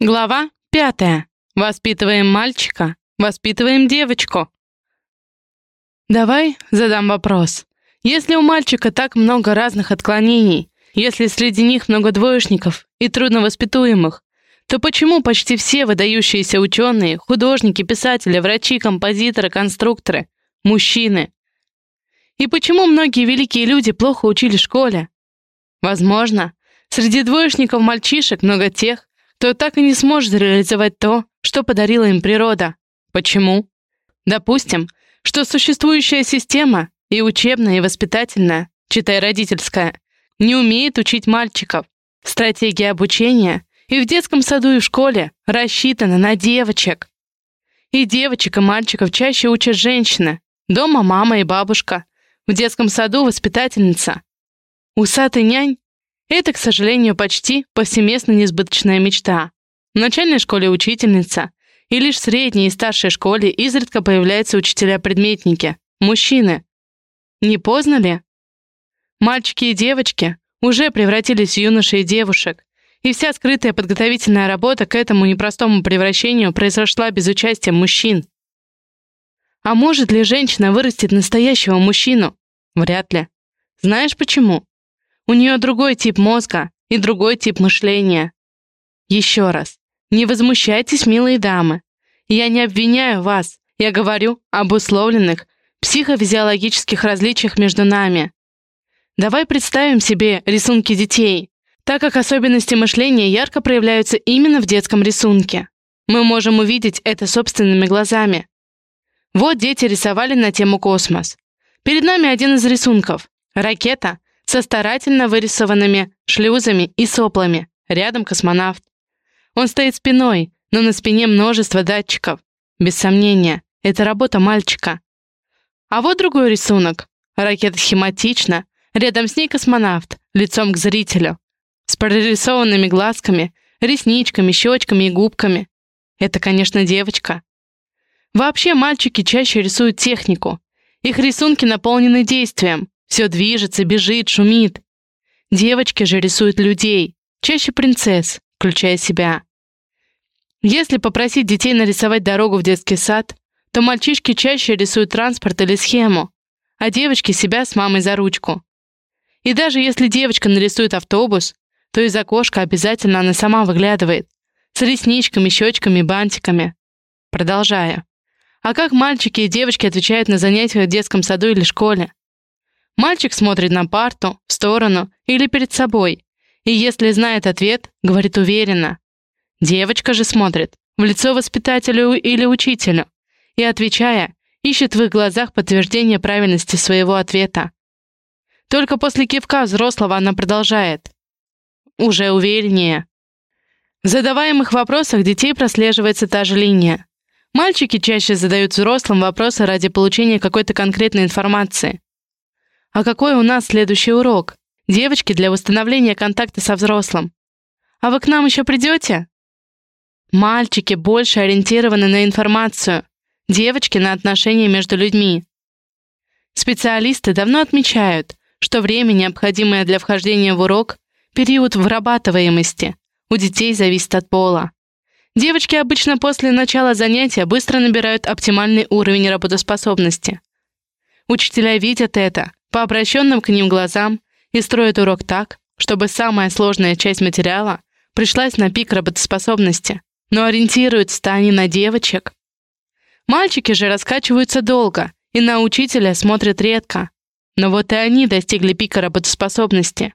Глава пятая. Воспитываем мальчика, воспитываем девочку. Давай задам вопрос. Если у мальчика так много разных отклонений, если среди них много двоечников и трудновоспитуемых, то почему почти все выдающиеся ученые, художники, писатели, врачи, композиторы, конструкторы — мужчины? И почему многие великие люди плохо учили в школе? Возможно, среди двоечников мальчишек много тех, то так и не сможет реализовать то, что подарила им природа. Почему? Допустим, что существующая система, и учебная, и воспитательная, читай родительская, не умеет учить мальчиков. Стратегия обучения и в детском саду, и в школе рассчитана на девочек. И девочек, и мальчиков чаще учат женщины. Дома мама и бабушка. В детском саду воспитательница. Усатый нянь это, к сожалению, почти повсеместно несбыточная мечта. В начальной школе учительница, и лишь в средней и старшей школе изредка появляются учителя-предметники, мужчины. Не поздно ли? Мальчики и девочки уже превратились в юношей и девушек, и вся скрытая подготовительная работа к этому непростому превращению произошла без участия мужчин. А может ли женщина вырастить настоящего мужчину? Вряд ли. Знаешь почему? У нее другой тип мозга и другой тип мышления. Еще раз, не возмущайтесь, милые дамы. Я не обвиняю вас, я говорю об условленных психофизиологических различиях между нами. Давай представим себе рисунки детей, так как особенности мышления ярко проявляются именно в детском рисунке. Мы можем увидеть это собственными глазами. Вот дети рисовали на тему космос. Перед нами один из рисунков. Ракета, со старательно вырисованными шлюзами и соплами. Рядом космонавт. Он стоит спиной, но на спине множество датчиков. Без сомнения, это работа мальчика. А вот другой рисунок. Ракета схематична. Рядом с ней космонавт, лицом к зрителю. С прорисованными глазками, ресничками, щечками и губками. Это, конечно, девочка. Вообще мальчики чаще рисуют технику. Их рисунки наполнены действием, все движется, бежит, шумит. Девочки же рисуют людей, чаще принцесс, включая себя. Если попросить детей нарисовать дорогу в детский сад, то мальчишки чаще рисуют транспорт или схему, а девочки себя с мамой за ручку. И даже если девочка нарисует автобус, то из окошка обязательно она сама выглядывает, с ресничками, щечками, бантиками. Продолжая. А как мальчики и девочки отвечают на занятиях в детском саду или школе? Мальчик смотрит на парту, в сторону или перед собой, и если знает ответ, говорит уверенно. Девочка же смотрит в лицо воспитателю или учителю и, отвечая, ищет в их глазах подтверждение правильности своего ответа. Только после кивка взрослого она продолжает. Уже увереннее. В задаваемых вопросах детей прослеживается та же линия. Мальчики чаще задают взрослым вопросы ради получения какой-то конкретной информации. А какой у нас следующий урок? Девочки для восстановления контакта со взрослым. А вы к нам еще придете? Мальчики больше ориентированы на информацию, девочки на отношения между людьми. Специалисты давно отмечают, что время, необходимое для вхождения в урок, период вырабатываемости, у детей зависит от пола. Девочки обычно после начала занятия быстро набирают оптимальный уровень работоспособности. Учителя видят это по обращенным к ним глазам и строят урок так, чтобы самая сложная часть материала пришлась на пик работоспособности, но ориентируются они на девочек. Мальчики же раскачиваются долго и на учителя смотрят редко, но вот и они достигли пика работоспособности.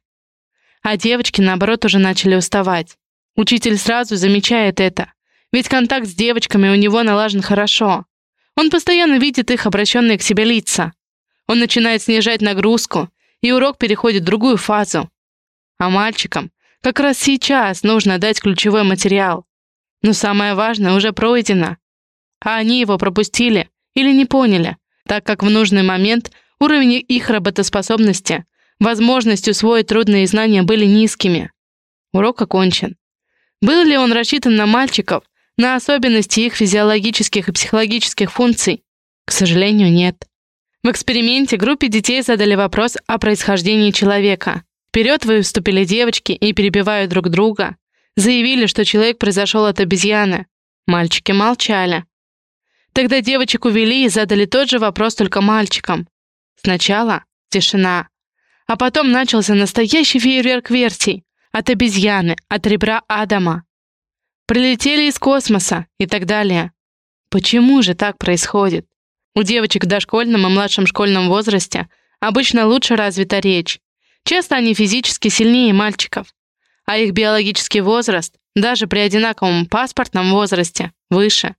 А девочки, наоборот, уже начали уставать. Учитель сразу замечает это, ведь контакт с девочками у него налажен хорошо. Он постоянно видит их обращенные к себе лица, он начинает снижать нагрузку, и урок переходит в другую фазу. А мальчикам как раз сейчас нужно дать ключевой материал. Но самое важное уже пройдено. А они его пропустили или не поняли, так как в нужный момент уровень их работоспособности, возможность усвоить трудные знания были низкими. Урок окончен. Был ли он рассчитан на мальчиков, на особенности их физиологических и психологических функций? К сожалению, нет. В эксперименте группе детей задали вопрос о происхождении человека. Вперед выступили девочки и, перебивая друг друга, Заявили, что человек произошел от обезьяны. Мальчики молчали. Тогда девочек увели и задали тот же вопрос только мальчикам. Сначала тишина. А потом начался настоящий фейерверк версий. От обезьяны, от ребра Адама. Прилетели из космоса и так далее. Почему же так происходит? У девочек в дошкольном и младшем школьном возрасте обычно лучше развита речь. Часто они физически сильнее мальчиков. А их биологический возраст, даже при одинаковом паспортном возрасте, выше.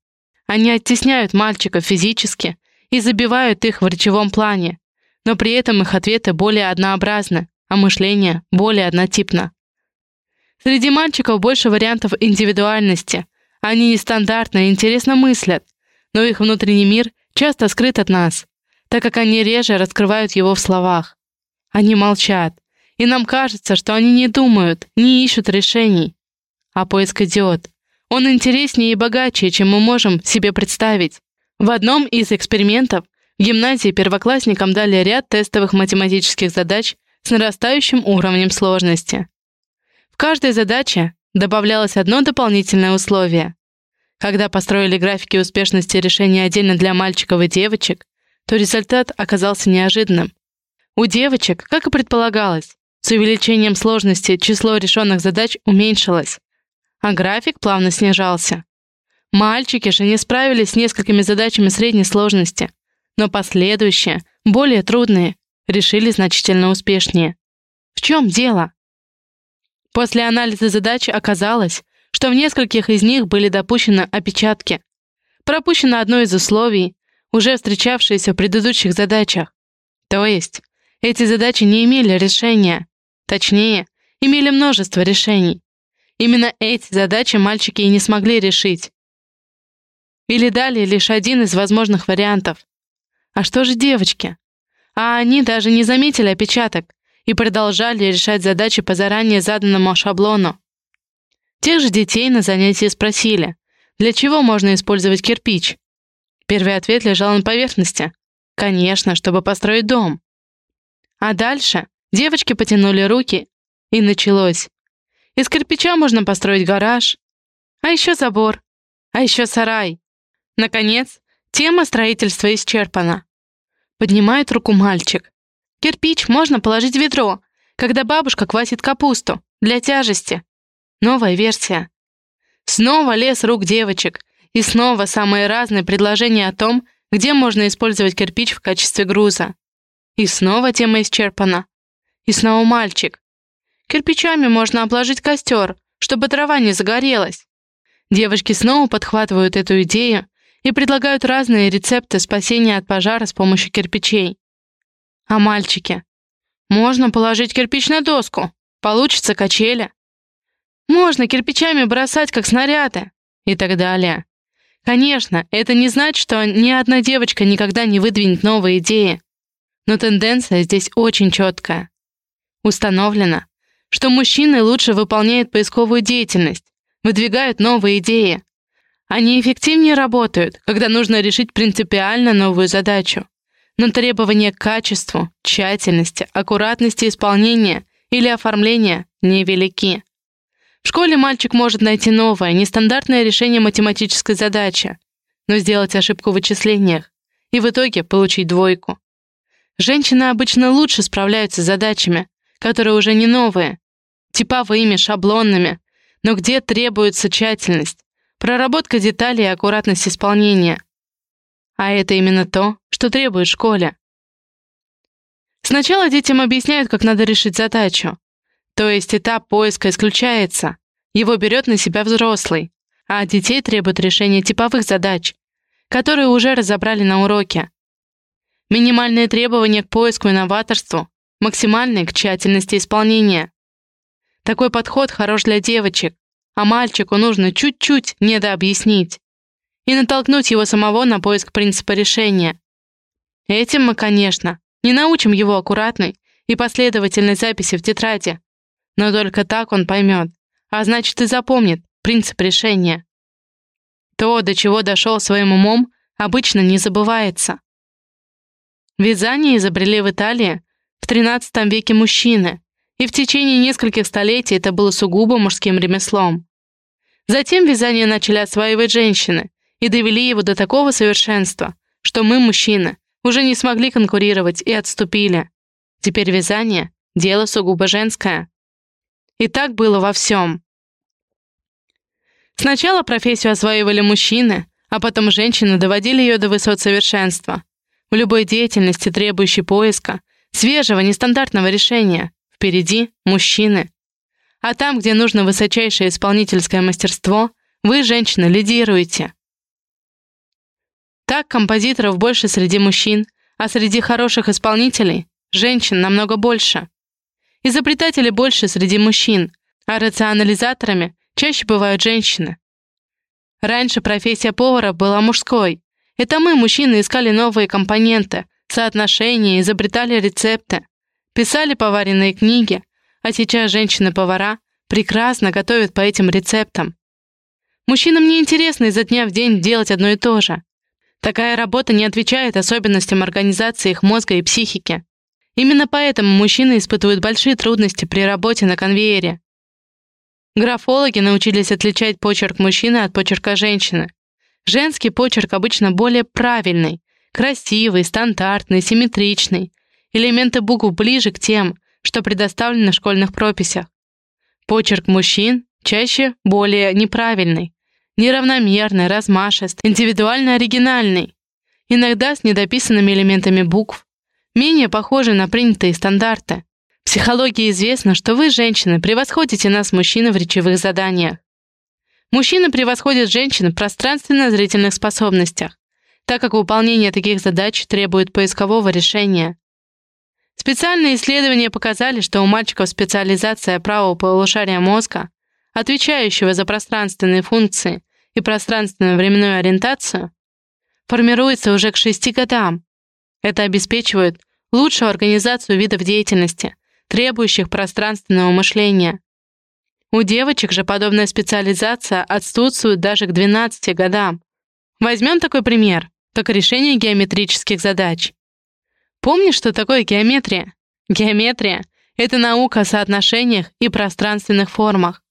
Они оттесняют мальчиков физически и забивают их в речевом плане, но при этом их ответы более однообразны, а мышление более однотипно. Среди мальчиков больше вариантов индивидуальности. Они нестандартно и интересно мыслят, но их внутренний мир часто скрыт от нас, так как они реже раскрывают его в словах. Они молчат, и нам кажется, что они не думают, не ищут решений. А поиск идет. Он интереснее и богаче, чем мы можем себе представить. В одном из экспериментов в гимназии первоклассникам дали ряд тестовых математических задач с нарастающим уровнем сложности. В каждой задаче добавлялось одно дополнительное условие. Когда построили графики успешности решения отдельно для мальчиков и девочек, то результат оказался неожиданным. У девочек, как и предполагалось, с увеличением сложности число решенных задач уменьшилось, а график плавно снижался. Мальчики же не справились с несколькими задачами средней сложности, но последующие, более трудные, решили значительно успешнее. В чем дело? После анализа задач оказалось, что в нескольких из них были допущены опечатки. Пропущено одно из условий, уже встречавшееся в предыдущих задачах. То есть, эти задачи не имели решения, точнее, имели множество решений. Именно эти задачи мальчики и не смогли решить. Или дали лишь один из возможных вариантов. А что же девочки? А они даже не заметили опечаток и продолжали решать задачи по заранее заданному шаблону. Тех же детей на занятии спросили, для чего можно использовать кирпич. Первый ответ лежал на поверхности. Конечно, чтобы построить дом. А дальше девочки потянули руки, и началось. Из кирпича можно построить гараж, а еще забор, а еще сарай. Наконец, тема строительства исчерпана. Поднимает руку мальчик. Кирпич можно положить в ведро, когда бабушка квасит капусту, для тяжести. Новая версия. Снова лес рук девочек, и снова самые разные предложения о том, где можно использовать кирпич в качестве груза. И снова тема исчерпана. И снова мальчик. Кирпичами можно обложить костер, чтобы трава не загорелась. Девочки снова подхватывают эту идею и предлагают разные рецепты спасения от пожара с помощью кирпичей. А мальчики? Можно положить кирпич на доску, получится качели. Можно кирпичами бросать, как снаряды. И так далее. Конечно, это не значит, что ни одна девочка никогда не выдвинет новые идеи. Но тенденция здесь очень четкая. Установлено, что мужчины лучше выполняют поисковую деятельность, выдвигают новые идеи. Они эффективнее работают, когда нужно решить принципиально новую задачу. Но требования к качеству, тщательности, аккуратности исполнения или оформления невелики. В школе мальчик может найти новое, нестандартное решение математической задачи, но сделать ошибку в вычислениях и в итоге получить двойку. Женщины обычно лучше справляются с задачами, которые уже не новые, типовыми, шаблонными, но где требуется тщательность, проработка деталей и аккуратность исполнения. А это именно то, что требует школе. Сначала детям объясняют, как надо решить задачу. То есть этап поиска исключается, его берет на себя взрослый, а от детей требуют решения типовых задач, которые уже разобрали на уроке. Минимальные требования к поиску и новаторству, максимальные к тщательности исполнения. Такой подход хорош для девочек, а мальчику нужно чуть-чуть недообъяснить и натолкнуть его самого на поиск принципа решения. Этим мы, конечно, не научим его аккуратной и последовательной записи в тетради, но только так он поймет, а значит и запомнит принцип решения. То, до чего дошел своим умом, обычно не забывается. Вязание изобрели в Италии в XIII веке мужчины, и в течение нескольких столетий это было сугубо мужским ремеслом. Затем вязание начали осваивать женщины и довели его до такого совершенства, что мы, мужчины, уже не смогли конкурировать и отступили. Теперь вязание — дело сугубо женское. И так было во всем. Сначала профессию осваивали мужчины, а потом женщины доводили ее до высот совершенства. В любой деятельности, требующей поиска, свежего, нестандартного решения, впереди мужчины. А там, где нужно высочайшее исполнительское мастерство, вы, женщины, лидируете. Так композиторов больше среди мужчин, а среди хороших исполнителей — женщин намного больше. Изобретателей больше среди мужчин, а рационализаторами чаще бывают женщины. Раньше профессия повара была мужской. Это мы, мужчины, искали новые компоненты, соотношения, изобретали рецепты, писали поваренные книги, а сейчас женщины-повара прекрасно готовят по этим рецептам. Мужчинам не интересно изо дня в день делать одно и то же. Такая работа не отвечает особенностям организации их мозга и психики. Именно поэтому мужчины испытывают большие трудности при работе на конвейере. Графологи научились отличать почерк мужчины от почерка женщины. Женский почерк обычно более правильный, красивый, стандартный, симметричный. Элементы букв ближе к тем, что предоставлены в школьных прописях. Почерк мужчин чаще более неправильный, неравномерный, размашист, индивидуально оригинальный, иногда с недописанными элементами букв, менее похожий на принятые стандарты. В психологии известно, что вы, женщины, превосходите нас, мужчин, в речевых заданиях. Мужчины превосходят женщин в пространственно-зрительных способностях, так как выполнение таких задач требует поискового решения. Специальные исследования показали, что у мальчиков специализация правого полушария мозга отвечающего за пространственные функции и пространственную временную ориентацию, формируется уже к 6 годам. Это обеспечивает лучшую организацию видов деятельности, требующих пространственного мышления. У девочек же подобная специализация отсутствует даже к 12 годам. Возьмем такой пример, как решение геометрических задач. Помнишь, что такое геометрия? Геометрия — это наука о соотношениях и пространственных формах.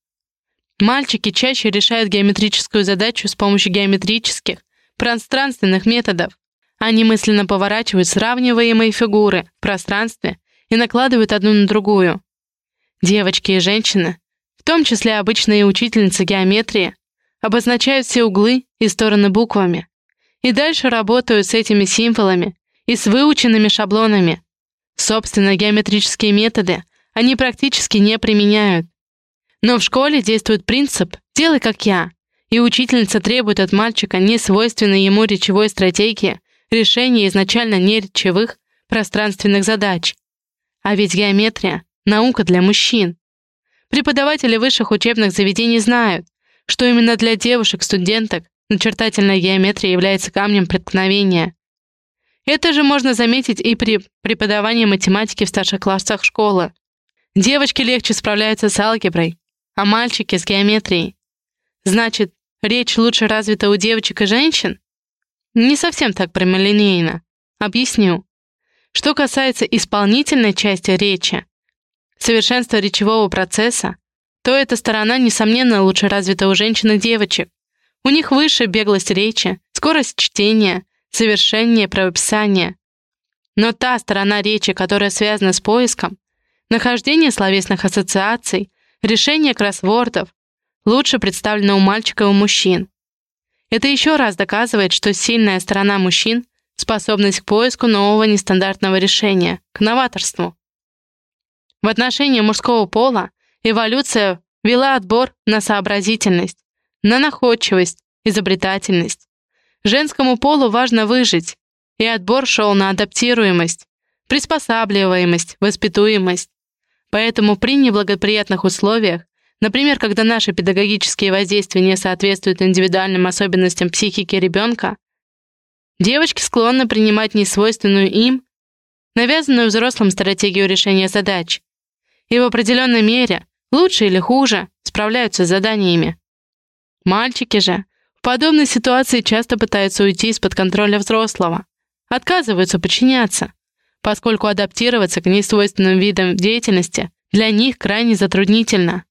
Мальчики чаще решают геометрическую задачу с помощью геометрических, пространственных методов. Они мысленно поворачивают сравниваемые фигуры в пространстве и накладывают одну на другую. Девочки и женщины, в том числе обычные учительницы геометрии, обозначают все углы и стороны буквами и дальше работают с этими символами и с выученными шаблонами. Собственно, геометрические методы они практически не применяют. Но в школе действует принцип «делай как я», и учительница требует от мальчика несвойственной ему речевой стратегии решения изначально неречевых пространственных задач. А ведь геометрия — наука для мужчин. Преподаватели высших учебных заведений знают, что именно для девушек-студенток начертательная геометрия является камнем преткновения. Это же можно заметить и при преподавании математики в старших классах школы. Девочки легче справляются с алгеброй, а мальчики с геометрией. Значит, речь лучше развита у девочек и женщин? Не совсем так прямолинейно. Объясню. Что касается исполнительной части речи, совершенства речевого процесса, то эта сторона, несомненно, лучше развита у женщин и девочек. У них выше беглость речи, скорость чтения, совершеннее правописания. Но та сторона речи, которая связана с поиском, нахождение словесных ассоциаций, Решение кроссвордов лучше представлено у мальчика и у мужчин. Это еще раз доказывает, что сильная сторона мужчин — способность к поиску нового нестандартного решения, к новаторству. В отношении мужского пола эволюция вела отбор на сообразительность, на находчивость, изобретательность. Женскому полу важно выжить, и отбор шел на адаптируемость, приспосабливаемость, воспитуемость. Поэтому при неблагоприятных условиях, например, когда наши педагогические воздействия не соответствуют индивидуальным особенностям психики ребенка, девочки склонны принимать несвойственную им, навязанную взрослым стратегию решения задач, и в определенной мере, лучше или хуже, справляются с заданиями. Мальчики же в подобной ситуации часто пытаются уйти из-под контроля взрослого, отказываются подчиняться, поскольку адаптироваться к несвойственным видам деятельности для них крайне затруднительно.